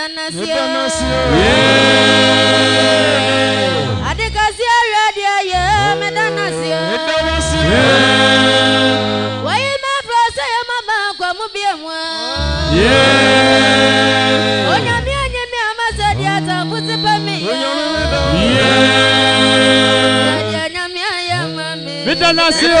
Yeah. medanasio adekasio radio ye medanasio wayi Yeah. fura se ye ma ma kɔ mu bie mu a onyami onyami a ma se di ata fusi pe mi ye medanasio.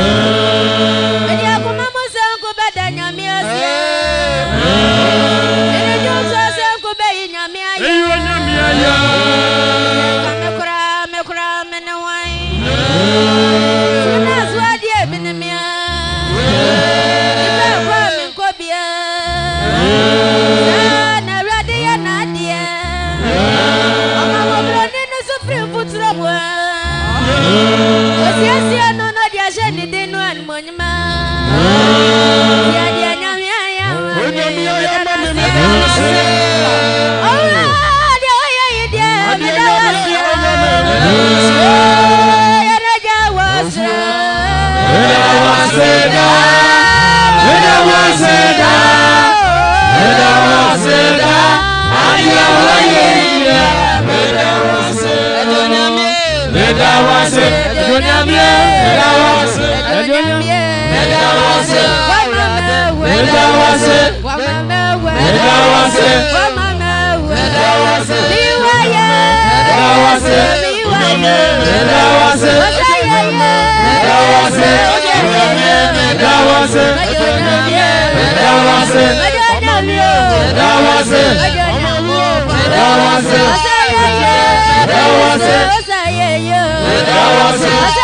ɛdi akoma mo sɛ nko sɛ dede no animɔnyima yɛdeɛ nyame ayɛmadeɛ ɔyɛ yi deɛ meda Medawase. Medawase. Medawase. Medawase. Medawase. Biwaye. Medawase. Biwaye. Medawase. Medawase. Medawase. Medawase. Medawase. Medawase. Medawase. Medawase.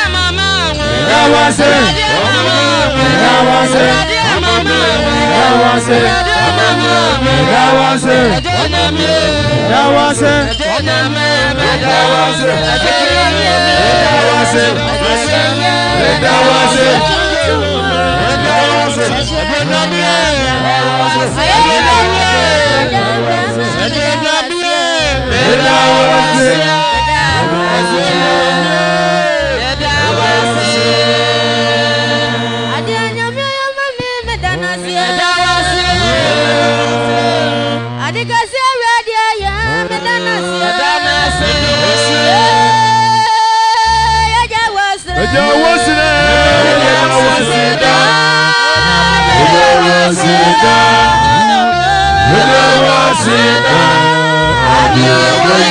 wá ṣe ìyá wá ṣe ìyá wá ṣe ìyá wá ṣe ìyá wá ṣe ìyá wá ṣe ìyá wá ṣe ìyá wá ṣe ìyá wá ṣe. ẹ̀dáná sí i. ẹ̀jẹ̀ wo sí i. ẹ̀jẹ̀ wo sí i. ẹ̀jẹ̀ wo sí i. ẹ̀jẹ̀ wo sí i. ẹ̀jẹ̀ wo sí i. ẹ̀jẹ̀ wo sí i.